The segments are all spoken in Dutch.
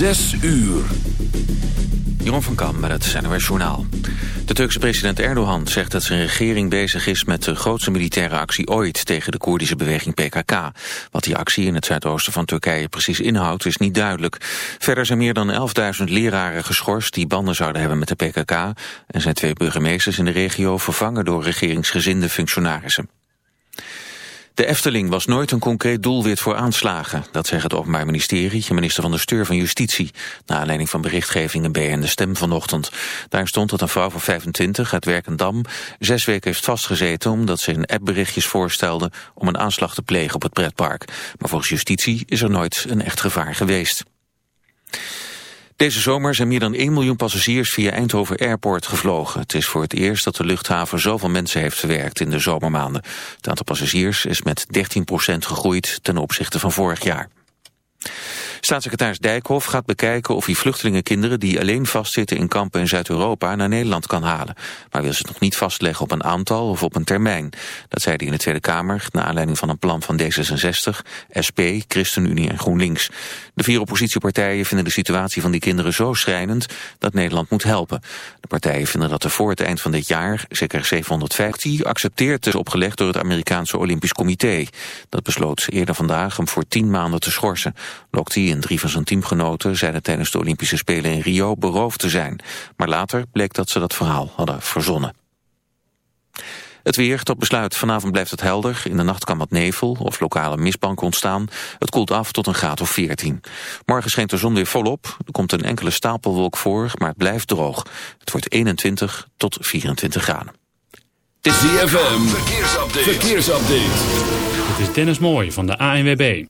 Zes uur. Jeroen van Kam met het NOS Journaal. De Turkse president Erdogan zegt dat zijn regering bezig is met de grootste militaire actie ooit tegen de Koerdische beweging PKK. Wat die actie in het zuidoosten van Turkije precies inhoudt is niet duidelijk. Verder zijn meer dan 11.000 leraren geschorst die banden zouden hebben met de PKK en zijn twee burgemeesters in de regio vervangen door regeringsgezinde functionarissen. De Efteling was nooit een concreet doelwit voor aanslagen. Dat zegt het Openbaar Ministerie, minister van de Steur van Justitie. Na aanleiding van berichtgeving in BN De Stem vanochtend. Daar stond dat een vrouw van 25 uit Werkendam zes weken heeft vastgezeten... omdat ze in appberichtjes voorstelde om een aanslag te plegen op het pretpark. Maar volgens Justitie is er nooit een echt gevaar geweest. Deze zomer zijn meer dan 1 miljoen passagiers via Eindhoven Airport gevlogen. Het is voor het eerst dat de luchthaven zoveel mensen heeft verwerkt in de zomermaanden. Het aantal passagiers is met 13% gegroeid ten opzichte van vorig jaar. Staatssecretaris Dijkhoff gaat bekijken of hij vluchtelingenkinderen die alleen vastzitten in kampen in Zuid-Europa naar Nederland kan halen. Maar wil ze het nog niet vastleggen op een aantal of op een termijn. Dat zei hij in de Tweede Kamer naar aanleiding van een plan van D66, SP, ChristenUnie en GroenLinks. De vier oppositiepartijen vinden de situatie van die kinderen zo schrijnend dat Nederland moet helpen. De partijen vinden dat er voor het eind van dit jaar zeker 750 accepteerd is opgelegd door het Amerikaanse Olympisch Comité. Dat besloot eerder vandaag hem voor tien maanden te schorsen. En drie van zijn teamgenoten zeiden tijdens de Olympische Spelen in Rio beroofd te zijn. Maar later bleek dat ze dat verhaal hadden verzonnen. Het weer tot besluit. Vanavond blijft het helder. In de nacht kan wat nevel of lokale mistbank ontstaan. Het koelt af tot een graad of 14. Morgen schijnt de zon weer volop. Er komt een enkele stapelwolk voor, maar het blijft droog. Het wordt 21 tot 24 graden. Dit is DFM. Verkeersupdate. Verkeersupdate. Dit is Dennis Mooij van de ANWB.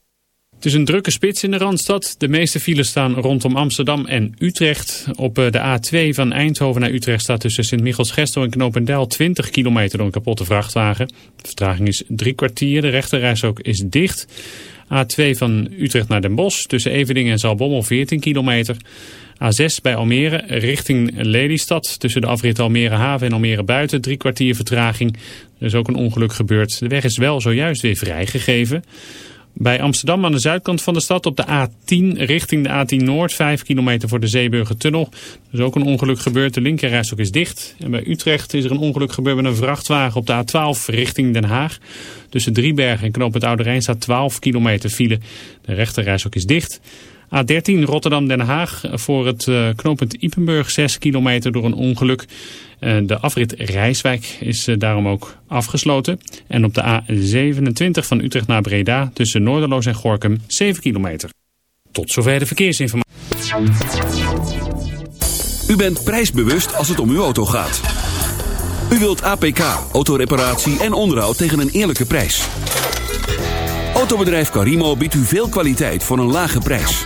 Het is een drukke spits in de Randstad. De meeste files staan rondom Amsterdam en Utrecht. Op eh, de A2 van Eindhoven naar Utrecht staat tussen Sint-Michels-Gestel en Knopendijl 20 kilometer door een kapotte vrachtwagen. De vertraging is drie kwartier. De rechterreis ook is dicht. A2 van Utrecht naar Den Bosch tussen Eveningen en Zalbommel 14 kilometer. A6 bij Almere richting Lelystad tussen de afrit Almere Haven en Almere Buiten drie kwartier vertraging. Er is ook een ongeluk gebeurd. De weg is wel zojuist weer vrijgegeven. Bij Amsterdam aan de zuidkant van de stad op de A10 richting de A10 Noord. 5 kilometer voor de Zeeburgertunnel. Er is ook een ongeluk gebeurd. De linkerrijstok is dicht. En bij Utrecht is er een ongeluk gebeurd met een vrachtwagen op de A12 richting Den Haag. Tussen Driebergen en Knoop het Oude Rijn staat 12 kilometer file. De rechterrijstok is dicht. A13 Rotterdam-Den Haag voor het uh, knooppunt Ipenburg 6 kilometer door een ongeluk. Uh, de afrit Rijswijk is uh, daarom ook afgesloten. En op de A27 van Utrecht naar Breda tussen Noorderloos en Gorkum 7 kilometer. Tot zover de verkeersinformatie. U bent prijsbewust als het om uw auto gaat. U wilt APK, autoreparatie en onderhoud tegen een eerlijke prijs. Autobedrijf Carimo biedt u veel kwaliteit voor een lage prijs.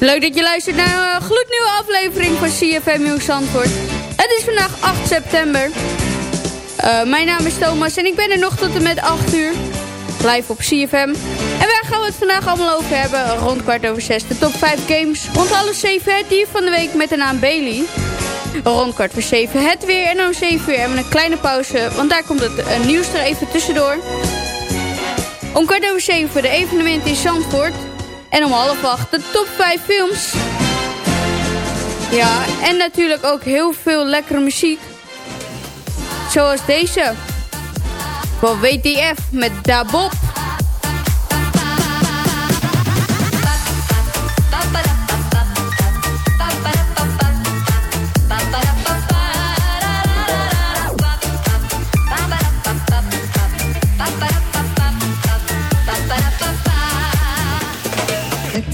Leuk dat je luistert naar een gloednieuwe aflevering van CFM Nieuws Zandvoort. Het is vandaag 8 september. Eh, mijn naam is Thomas en ik ben er nog tot en met 8 uur. Live op CFM. En waar gaan we het vandaag allemaal over hebben? Rond kwart over 6 de top 5 games. Rond alle 7 het van de week met de naam Bailey. Rond kwart voor 7 het weer en om 7 uur hebben we een kleine pauze. Want daar komt het eh, nieuws er even tussendoor. Om kwart over 7 de evenement in Zandvoort. En om half acht de top 5 films. Ja, en natuurlijk ook heel veel lekkere muziek. Zoals deze. Van WTF met Da Bob.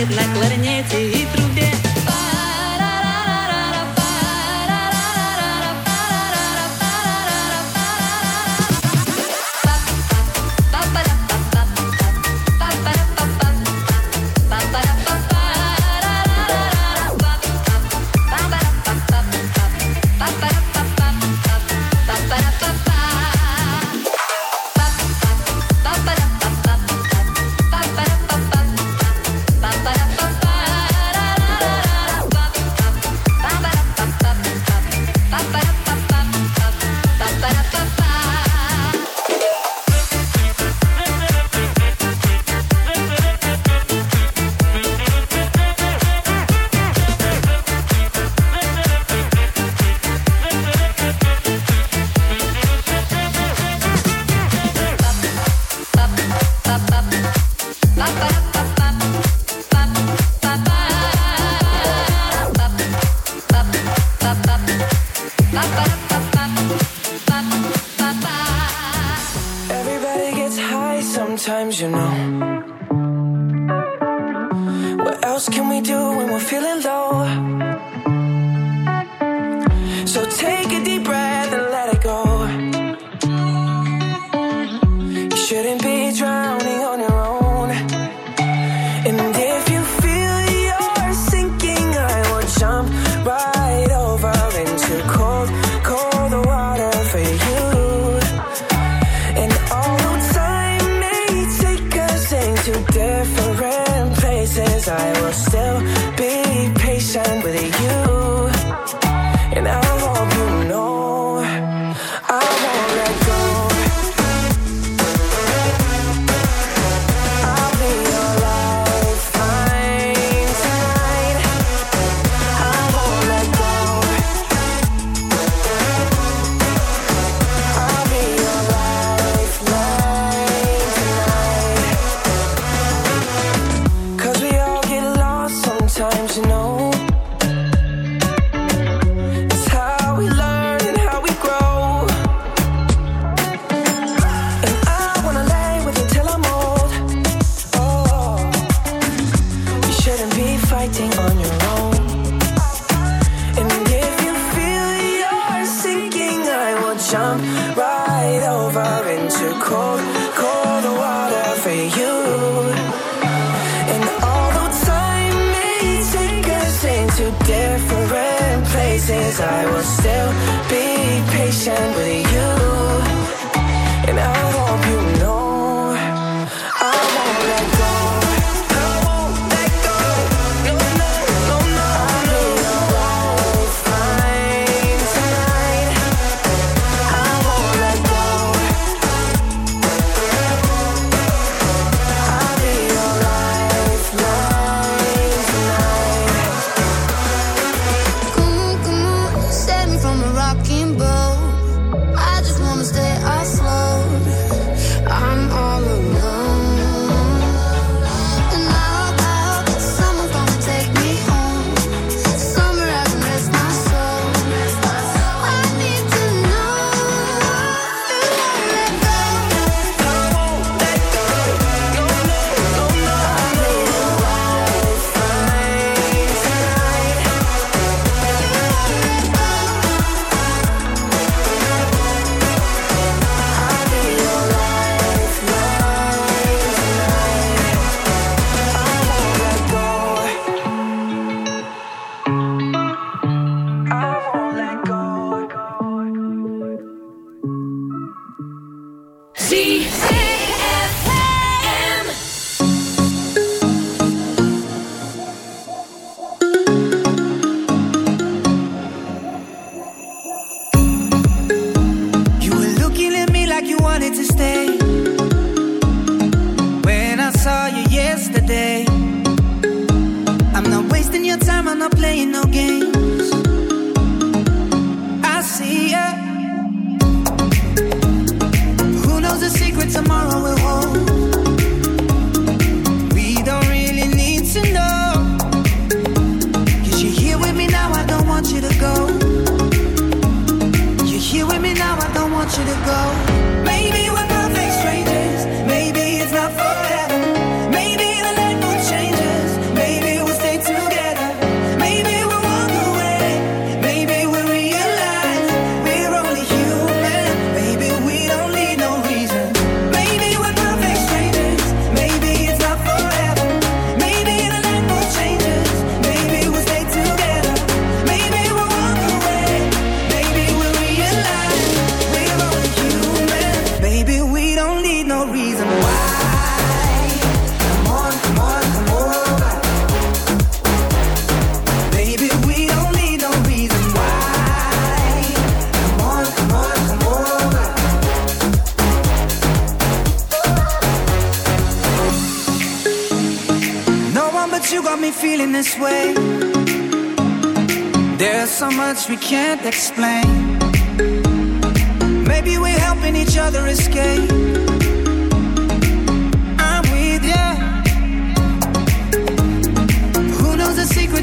it like clarinete.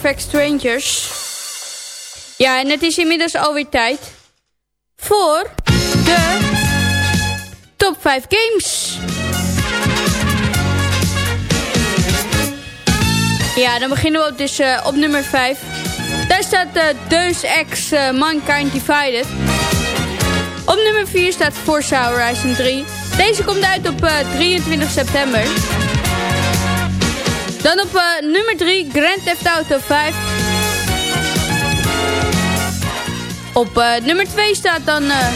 Perfect Strangers. Ja, en het is inmiddels alweer tijd voor de top 5 games. Ja, dan beginnen we dus eh, op nummer 5. Daar staat uh, Deus Ex uh, Mankind Divided. Op nummer 4 staat Forza Horizon 3. Deze komt uit op 23 september. Dan op uh, nummer 3 Grand Theft Auto 5. Op uh, nummer 2 staat dan... Uh...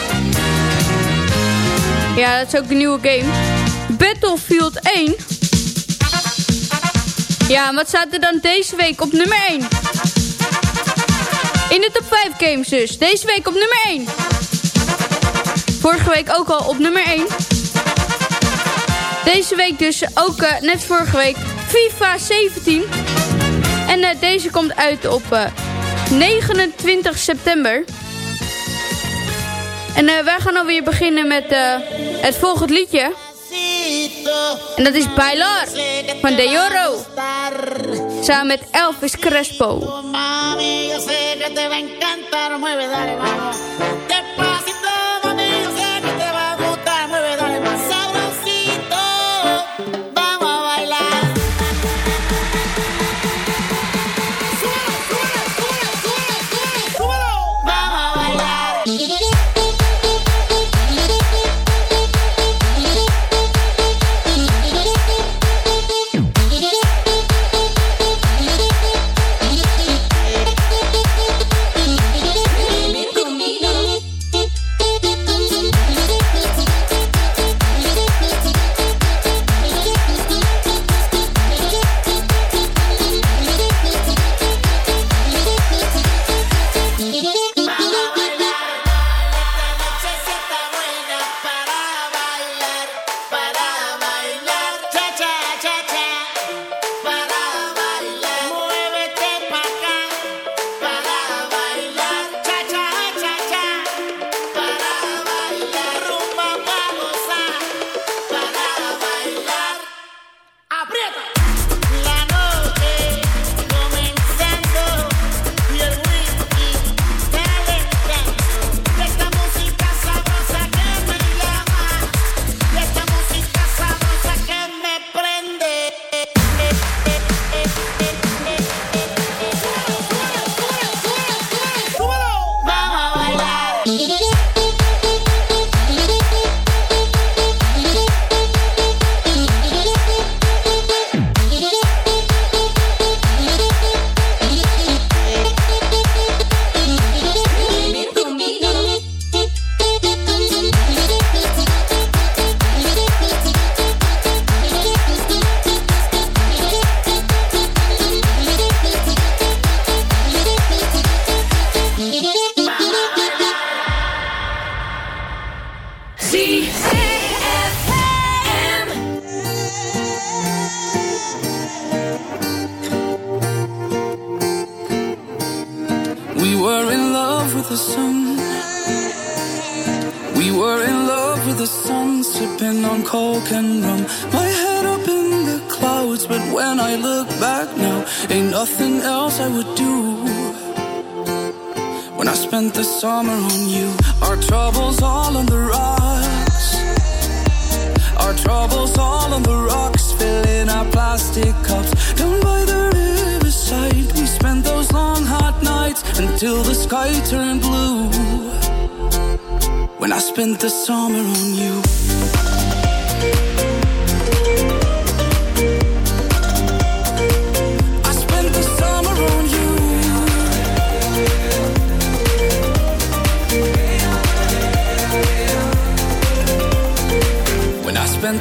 Ja, dat is ook een nieuwe game. Battlefield 1. Ja, wat staat er dan deze week op nummer 1? In de top 5 games dus. Deze week op nummer 1. Vorige week ook al op nummer 1. Deze week dus ook, net vorige week, FIFA 17. En eh, deze komt uit op eh, 29 september. En uh, wij gaan alweer beginnen met het volgende liedje. En dat is Bailar van De Joro. Samen met Elvis Crespo.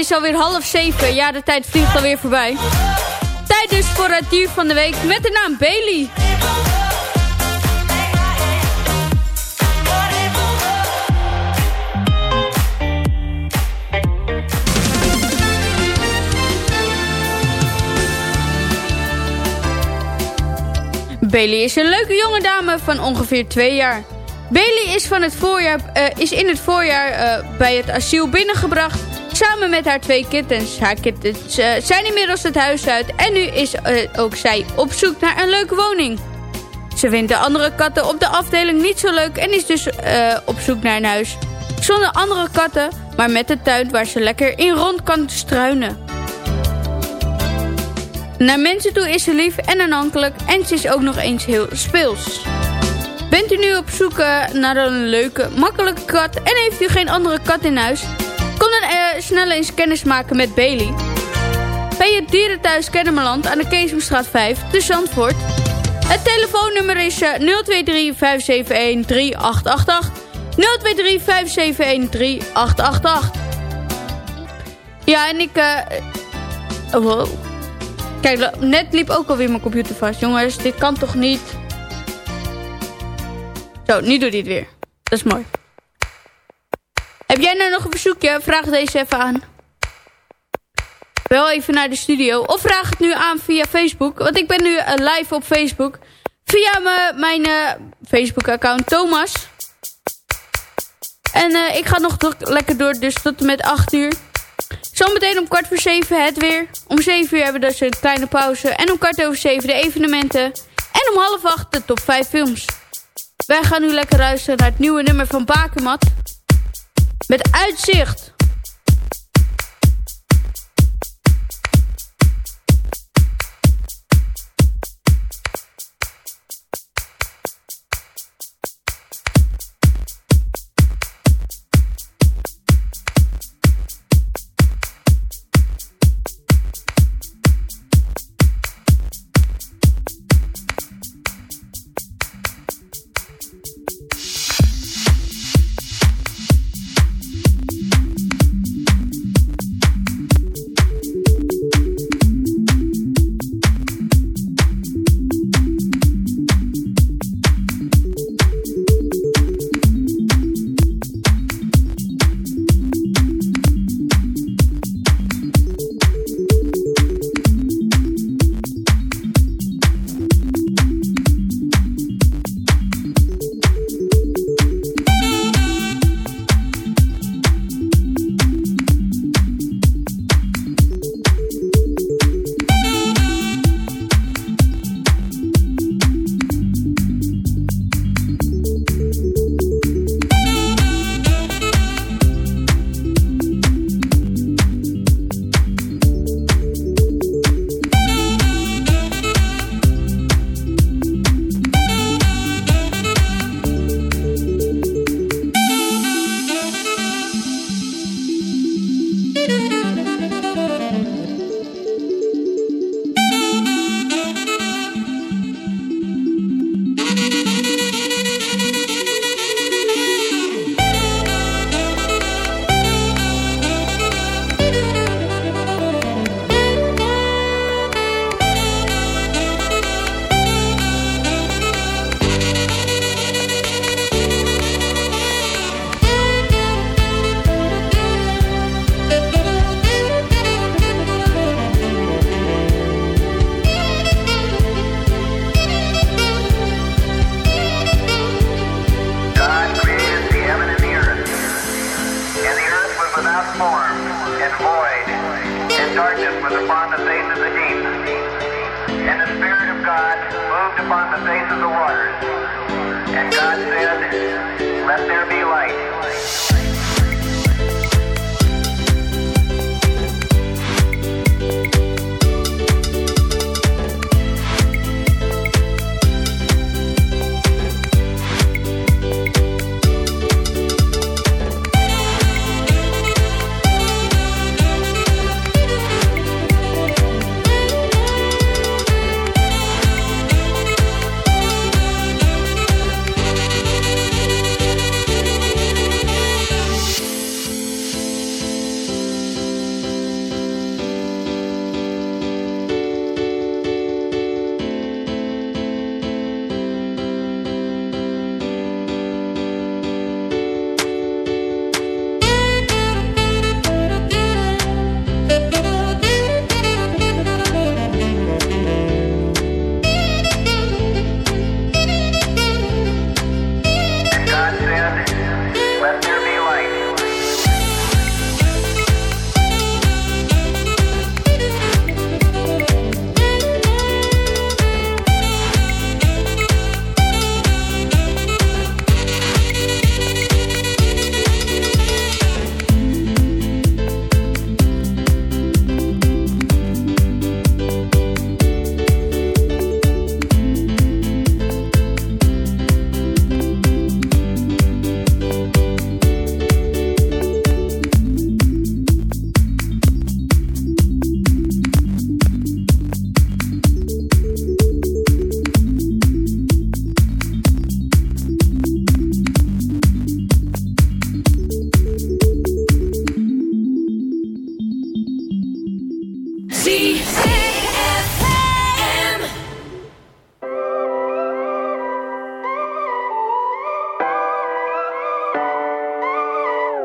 Is alweer half zeven. Ja, de tijd vliegt alweer voorbij. Tijd dus voor het dier van de week met de naam Bailey. Bailey is een leuke jonge dame van ongeveer twee jaar. Bailey is, van het voorjaar, eh, is in het voorjaar eh, bij het asiel binnengebracht... samen met haar twee kittens. Haar kittens zijn inmiddels het huis uit... en nu is eh, ook zij op zoek naar een leuke woning. Ze vindt de andere katten op de afdeling niet zo leuk... en is dus eh, op zoek naar een huis. Zonder andere katten, maar met een tuin waar ze lekker in rond kan struinen. Naar mensen toe is ze lief en aanhankelijk... en ze is ook nog eens heel speels. Bent u nu op zoek eh, naar een leuke, makkelijke kat en heeft u geen andere kat in huis? Snel eens kennis maken met Bailey. Bij het dierenthuis Kennemerland aan de Keesomstraat 5 te Zandvoort. Het telefoonnummer is eh, 023 571 3888. 023 571 3888. Ja, en ik... eh oh. Kijk, net liep ook alweer mijn computer vast. Jongens, dit kan toch niet... Zo, nu doet hij het weer. Dat is mooi. Heb jij nou nog een verzoekje? Vraag deze even aan. Wel even naar de studio. Of vraag het nu aan via Facebook. Want ik ben nu eh, live op Facebook. Via mijn eh, Facebook-account Thomas. En eh, ik ga nog lekker door, dus tot en met 8 uur. Zometeen om kwart voor 7 het weer. Om 7 uur hebben we dus een kleine pauze. En om kwart over 7 de evenementen. En om half 8 de top 5 films. Wij gaan nu lekker luisteren naar het nieuwe nummer van Bakermat. Met uitzicht.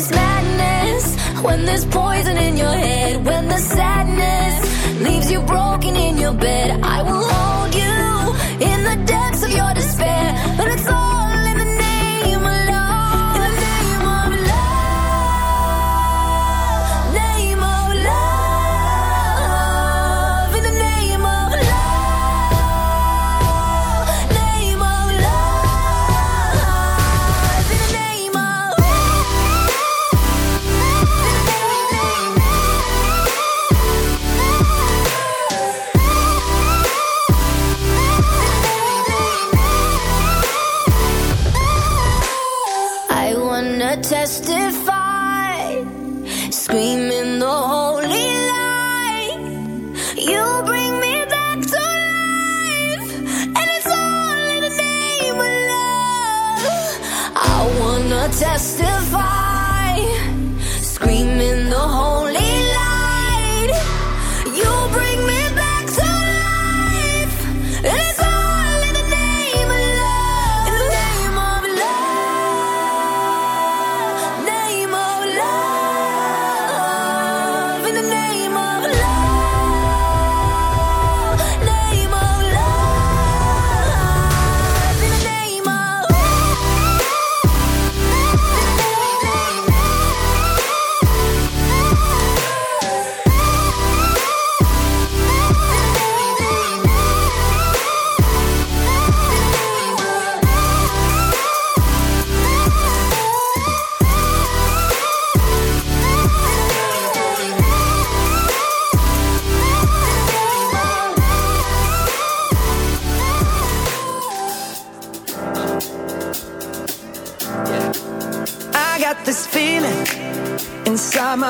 There's madness, when there's poison in your head, when the sadness leaves you broken in your bed, I will hold you in the depths of your despair. But it's all best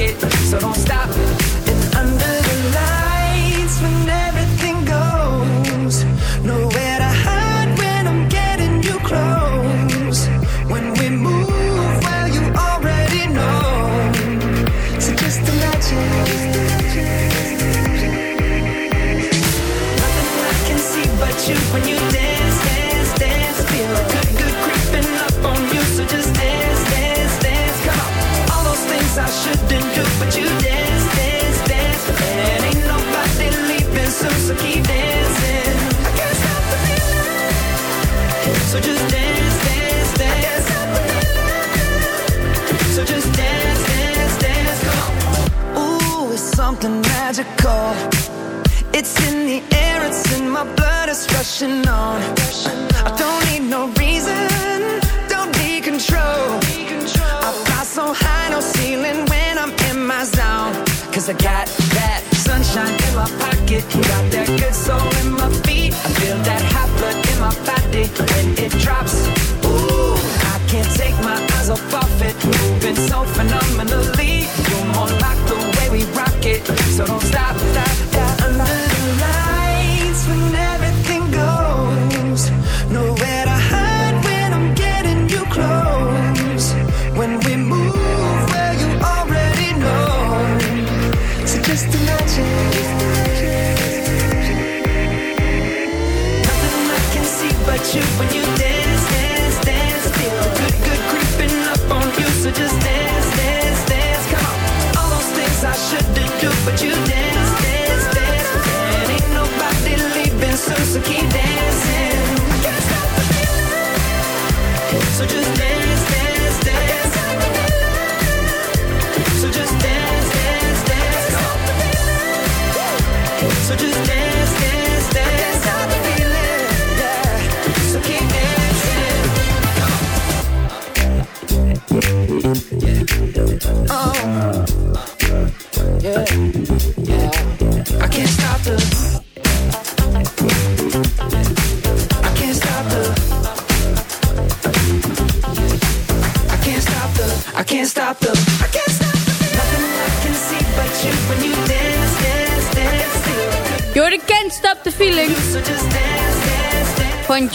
it, so don't stop.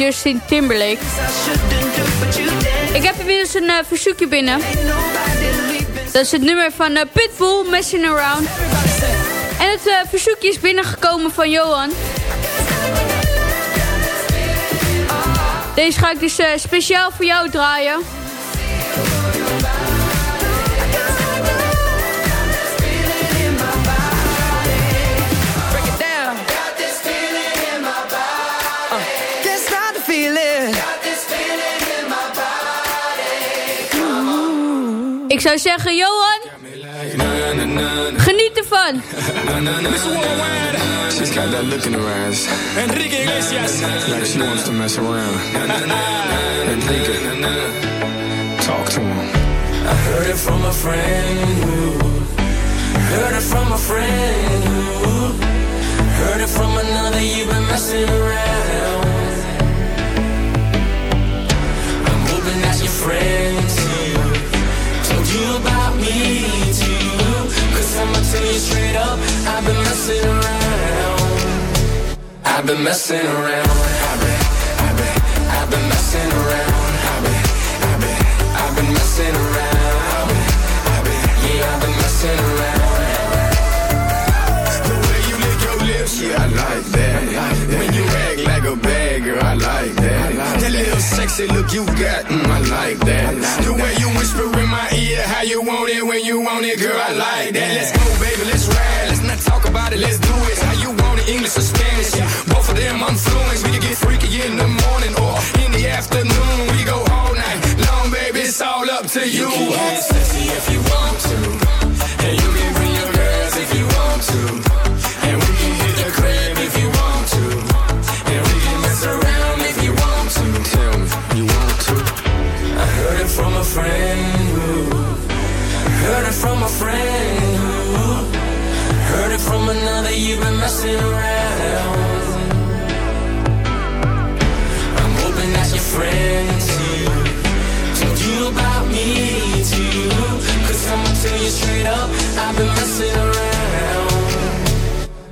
Justin Timberlake. Ik heb inmiddels een eh, verzoekje binnen. Dat is het nummer van eh, Pitbull, Messing Around. En het eh, verzoekje is binnengekomen van Johan. Deze ga ik dus speciaal voor jou draaien. Zou zeggen, Johan, geniet ervan. She's got that look in her eyes. Enrique Iglesias. Like she wants to mess around. Enrique, talk to him. I heard it from a friend who heard it from a friend who heard it from another. You've been messing around. I'm hoping that your friend too told you about me too. Cause I'ma tell you straight up, I've been messing around. I've been messing around. Sexy look you got, mm, I like that. The way you whisper in my ear, how you want it when you want it, girl, I like that. Let's go, baby, let's ride. Let's not talk about it, let's do it. How you want it, English or Spanish? Both of them I'm fluent. We can get freaky in the morning or in the afternoon. We go all night long, baby, it's all up to you. You can get sexy if you want Heard it from a friend who heard it from another. You've been messing around. I'm hoping that your friends too told you about me too. Cause I'ma tell you straight up, I've been messing around.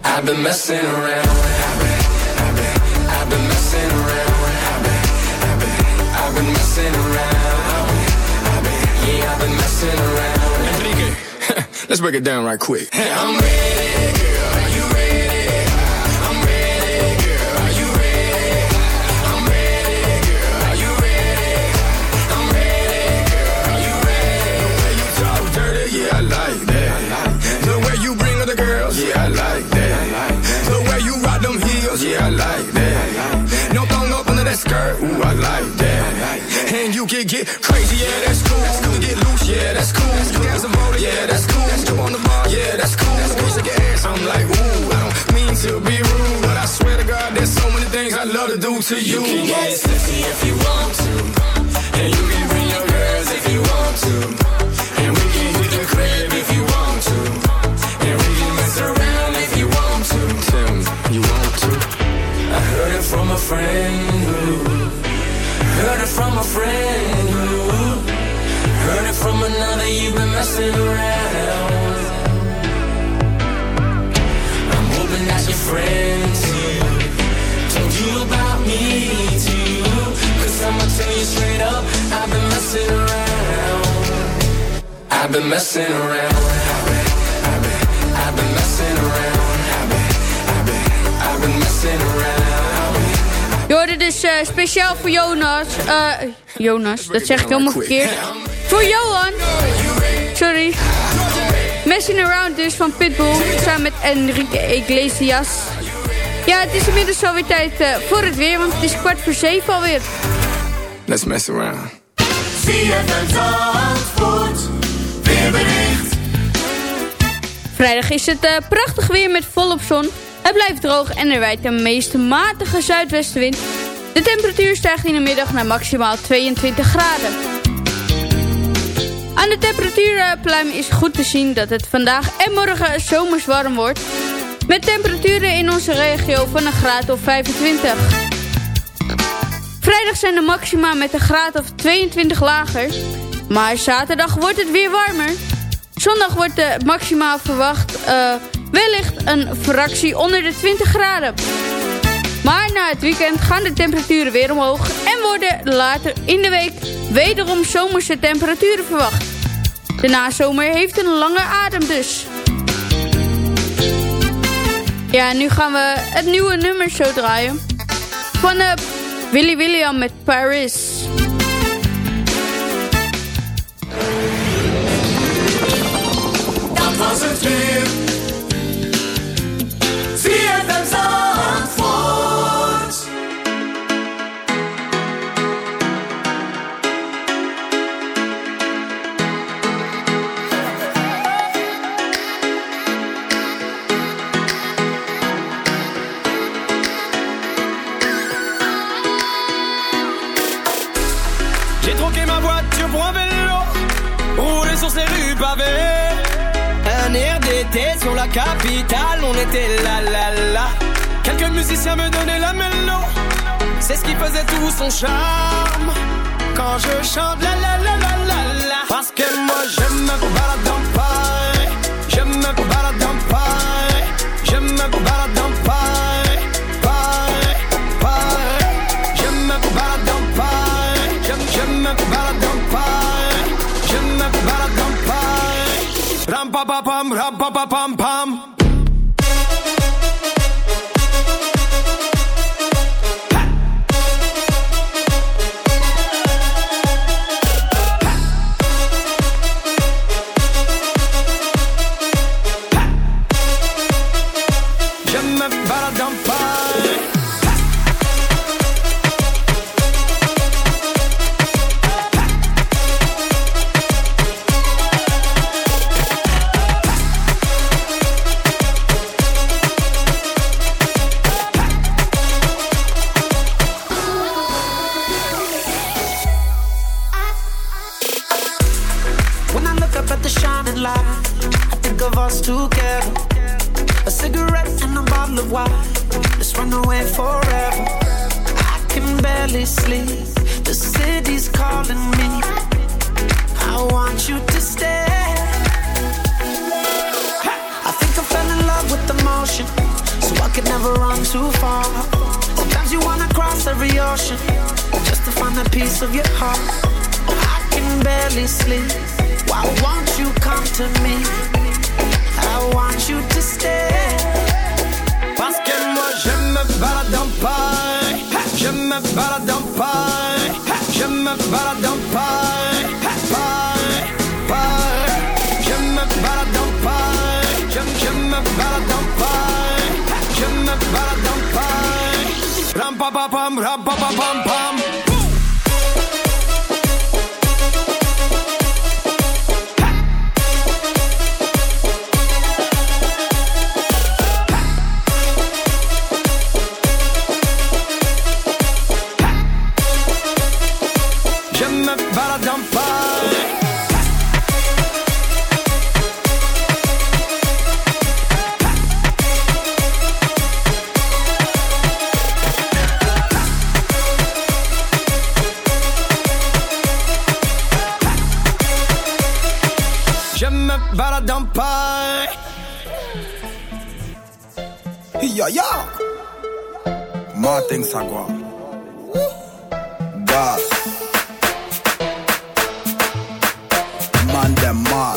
I've been messing around. I've been, I've been, I've been messing around. I've been, I've been, I've been messing around. Been messing around. Enrique, let's break it down right quick. I'm ready, girl. Are you ready? I'm ready, girl. Are you ready? I'm ready, girl. Are you ready? I'm ready, girl. Are you ready? The way you talk dirty, yeah, I like that. The way you bring other girls, yeah, I like that. The way you rock them heels, yeah, I like that. No thong up under that skirt, ooh, I like that. You can get crazy, yeah, that's cool. You can get loose, yeah, that's cool. You can have some motor, yeah, that's cool. Jump on the bar, yeah, that's cool. When you shake your ass, I'm like, ooh, I don't mean to be rude, but I swear to God, there's so many things I love to do to you. You can get sexy if you want to, and you can bring your girls if you want to, and we can hit the crib if you want to, and we can mess around if you want to. Tell me, you want to? I heard it from a friend who heard it from a friend who heard it from another. You've been messing around. I'm hoping that your friends too told you about me too. Cause I'ma tell you straight up, I've been messing around. I've been messing around. Speciaal voor Jonas. eh, Jonas, dat zeg ik helemaal verkeerd. Voor Johan. Sorry. Messing Around dus van Pitbull. Samen met Enrique Iglesias. Ja, het is inmiddels alweer tijd eh, voor het weer. Want het is kwart voor zeven alweer. Let's mess around. Weerbericht. Vrijdag is het eh, prachtig weer met volop zon. Het blijft droog en er wijdt een meest matige zuidwestenwind. De temperatuur stijgt in de middag naar maximaal 22 graden. Aan de temperatuurpluim is goed te zien dat het vandaag en morgen zomers warm wordt. Met temperaturen in onze regio van een graad of 25. Vrijdag zijn de maxima met een graad of 22 lager. Maar zaterdag wordt het weer warmer. Zondag wordt de maxima verwacht eh, wellicht een fractie onder de 20 graden. Maar na het weekend gaan de temperaturen weer omhoog... en worden later in de week wederom zomerse temperaturen verwacht. De nazomer heeft een lange adem dus. Ja, nu gaan we het nieuwe nummer zo draaien. Van eh, Willy William met Paris. Dat was het weer. D'été sur la capitale, on était là là là. Quelques musiciens me donnaient la mélo, c'est ce qui faisait tout son charme. Quand je chante la la la la la la, parce que moi je me balade dans Paris, je me balade pam pam Yeah, yeah. Martin things gas, going. God. Man, them mad.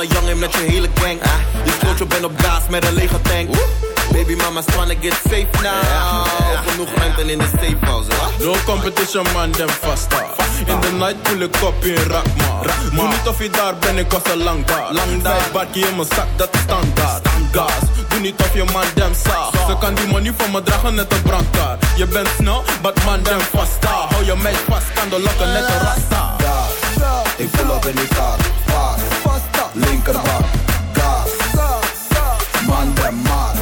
Een jongen met je hele gang. ah. Je bent op gas met een lege tank. Baby mama's tryna get safe now. Genoeg ruimte in de safe house? No competition man, dem vasta. In the night pull ik op in Rakma. Doe niet of je daar ben, ik was al lang daar. Lang daar. Barkie in mijn zak, dat is standaard. Gas, doe niet of je man dem saag. Ze kan die money van me dragen net een brandkaart. Je bent snel, but man dem vasta. Hou je meid vast, kan de lokken net een rasta. Ik pull up in die kar. Fast. Linkerbak. Gas. Man dem mat.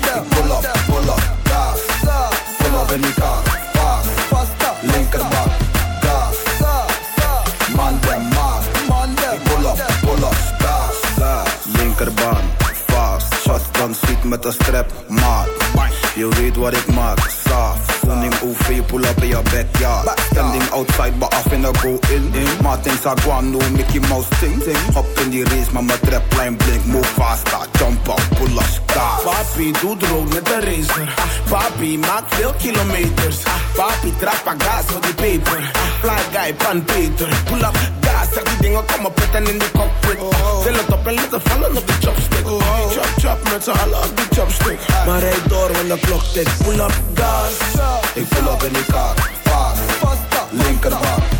Ik pull up, pull up, gas. Pull up in die kar. Fast. Linkerbak. Gas. Man dem mat. Ik pull up, pull up, gas. Linkerbaan. Fast. Shotgun seat met een strap. Maat. Je weet wat ik maak. All three pull up in your backyard. Standing outside, but I finna go in. in. Martins, I go on, no Mickey Mouse thing. thing. Up in the race, mama trap line blink. Move faster, jump up, pull up, scar. Papi, do droog with the razor, Papi, maak veel kilometers. Papi, trap a gas voor the paper. Fly guy, pan Peter. Pull up. Zeg die dingen komen pitten in de cockpit. Til het op en laten vallen op de chopstick. Chop chop met z'n allen op die chopstick. Maar rijd door, want de klok tikt. Pull up gas. Ik pull up in die kar. Fast. Linkerbak.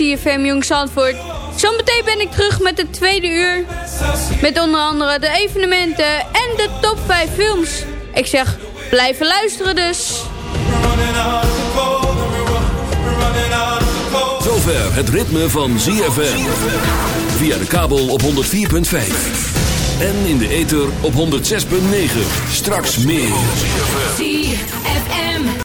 CFM Jong Zandvoort. Zometeen ben ik terug met het tweede uur. Met onder andere de evenementen en de top 5 films. Ik zeg, blijven luisteren dus. Zover het ritme van ZFM. Via de kabel op 104.5. En in de ether op 106.9. Straks meer.